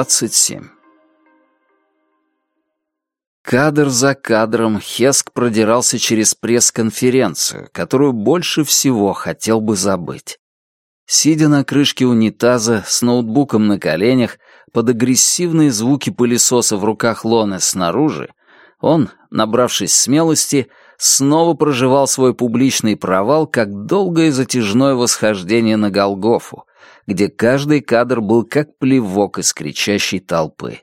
27 Кадр за кадром Хеск продирался через пресс-конференцию, которую больше всего хотел бы забыть. Сидя на крышке унитаза с ноутбуком на коленях, под агрессивные звуки пылесоса в руках Лоны снаружи, он, набравшись смелости, снова проживал свой публичный провал как долгое затяжное восхождение на Голгофу, где каждый кадр был как плевок из кричащей толпы.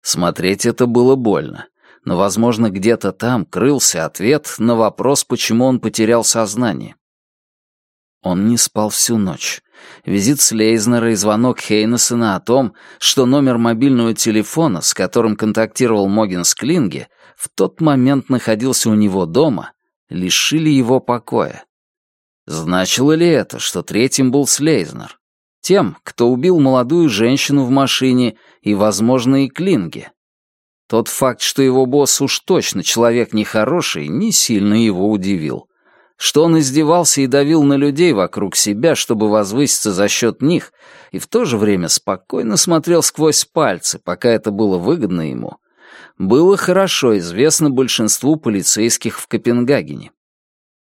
Смотреть это было больно, но, возможно, где-то там крылся ответ на вопрос, почему он потерял сознание. Он не спал всю ночь. Визит Слейзнера и звонок Хейнесена о том, что номер мобильного телефона, с которым контактировал Могин Склинге, в тот момент находился у него дома, лишили его покоя. Значило ли это, что третьим был Слейзнер? Тем, кто убил молодую женщину в машине и, возможно, и Клинге. Тот факт, что его босс уж точно человек нехороший, не сильно его удивил. Что он издевался и давил на людей вокруг себя, чтобы возвыситься за счет них, и в то же время спокойно смотрел сквозь пальцы, пока это было выгодно ему, было хорошо известно большинству полицейских в Копенгагене.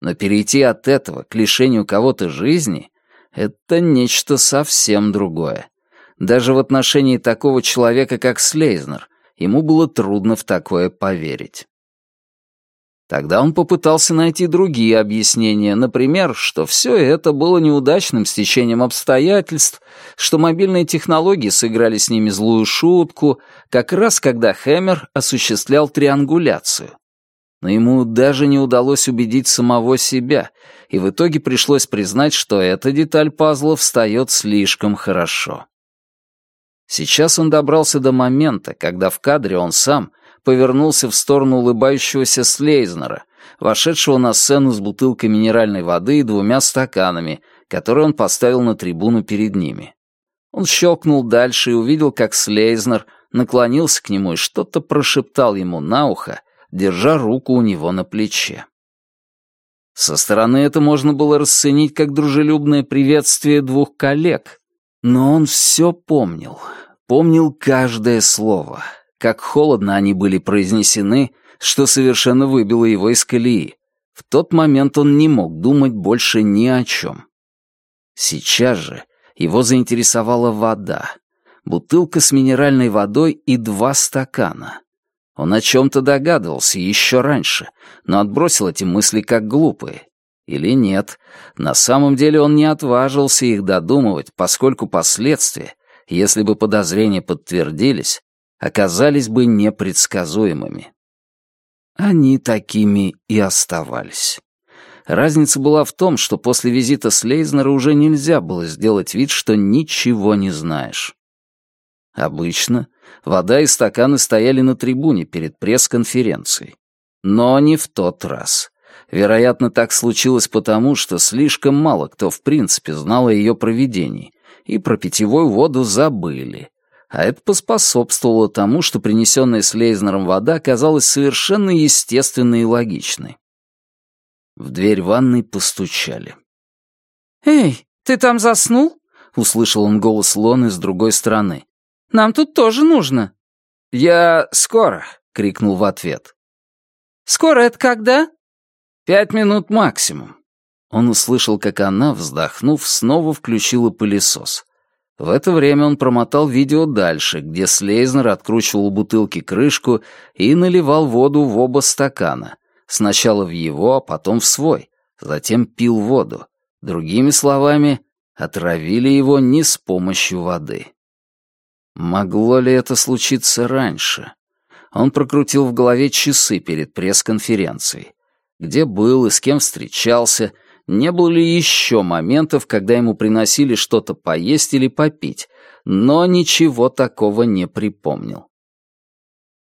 Но перейти от этого к лишению кого-то жизни это нечто совсем другое. Даже в отношении такого человека, как Слейзнер, ему было трудно в такое поверить. Тогда он попытался найти другие объяснения, например, что все это было неудачным стечением обстоятельств, что мобильные технологии сыграли с ними злую шутку, как раз когда Хэмер осуществлял триангуляцию но ему даже не удалось убедить самого себя, и в итоге пришлось признать, что эта деталь пазла встает слишком хорошо. Сейчас он добрался до момента, когда в кадре он сам повернулся в сторону улыбающегося Слейзнера, вошедшего на сцену с бутылкой минеральной воды и двумя стаканами, которые он поставил на трибуну перед ними. Он щелкнул дальше и увидел, как Слейзнер наклонился к нему и что-то прошептал ему на ухо, держа руку у него на плече. Со стороны это можно было расценить как дружелюбное приветствие двух коллег, но он все помнил, помнил каждое слово, как холодно они были произнесены, что совершенно выбило его из колеи. В тот момент он не мог думать больше ни о чем. Сейчас же его заинтересовала вода, бутылка с минеральной водой и два стакана. Он о чем-то догадывался еще раньше, но отбросил эти мысли как глупые. Или нет, на самом деле он не отважился их додумывать, поскольку последствия, если бы подозрения подтвердились, оказались бы непредсказуемыми. Они такими и оставались. Разница была в том, что после визита Слейзнера уже нельзя было сделать вид, что ничего не знаешь. Обычно вода и стаканы стояли на трибуне перед пресс-конференцией. Но не в тот раз. Вероятно, так случилось потому, что слишком мало кто в принципе знал о ее проведении, и про питьевую воду забыли. А это поспособствовало тому, что принесенная с Лейзнером вода казалась совершенно естественной и логичной. В дверь ванной постучали. «Эй, ты там заснул?» — услышал он голос Лоны с другой стороны. Нам тут тоже нужно». «Я скоро», — крикнул в ответ. «Скоро это когда?» «Пять минут максимум». Он услышал, как она, вздохнув, снова включила пылесос. В это время он промотал видео дальше, где Слейзнер откручивал бутылки крышку и наливал воду в оба стакана. Сначала в его, а потом в свой. Затем пил воду. Другими словами, отравили его не с помощью воды. Могло ли это случиться раньше? Он прокрутил в голове часы перед пресс-конференцией. Где был и с кем встречался, не было ли еще моментов, когда ему приносили что-то поесть или попить, но ничего такого не припомнил.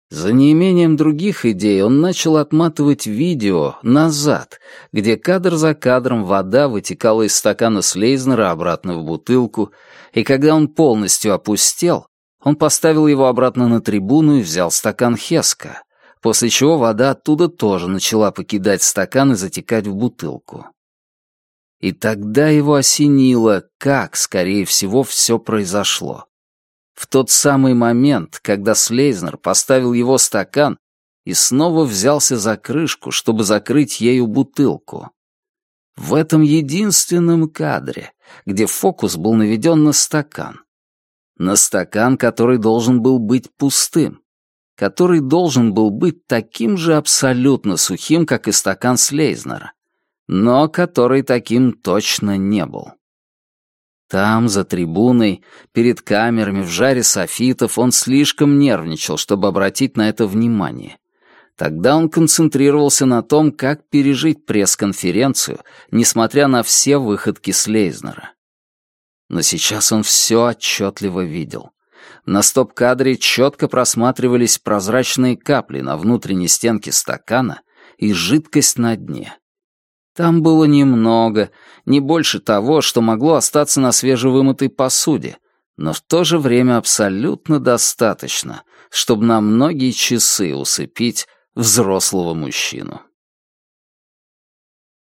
За неимением других идей он начал отматывать видео назад, где кадр за кадром вода вытекала из стакана Слейзнера обратно в бутылку, и когда он полностью опустел, он поставил его обратно на трибуну и взял стакан Хеска, после чего вода оттуда тоже начала покидать стакан и затекать в бутылку. И тогда его осенило, как, скорее всего, все произошло. В тот самый момент, когда Слейзнер поставил его стакан и снова взялся за крышку, чтобы закрыть ею бутылку. В этом единственном кадре, где фокус был наведен на стакан. На стакан, который должен был быть пустым, который должен был быть таким же абсолютно сухим, как и стакан Слейзнера, но который таким точно не был. Там, за трибуной, перед камерами, в жаре софитов, он слишком нервничал, чтобы обратить на это внимание. Тогда он концентрировался на том, как пережить пресс-конференцию, несмотря на все выходки Слейзнера. Но сейчас он все отчетливо видел. На стоп-кадре четко просматривались прозрачные капли на внутренней стенке стакана и жидкость на дне. Там было немного, не больше того, что могло остаться на свежевымытой посуде, но в то же время абсолютно достаточно, чтобы на многие часы усыпить взрослого мужчину.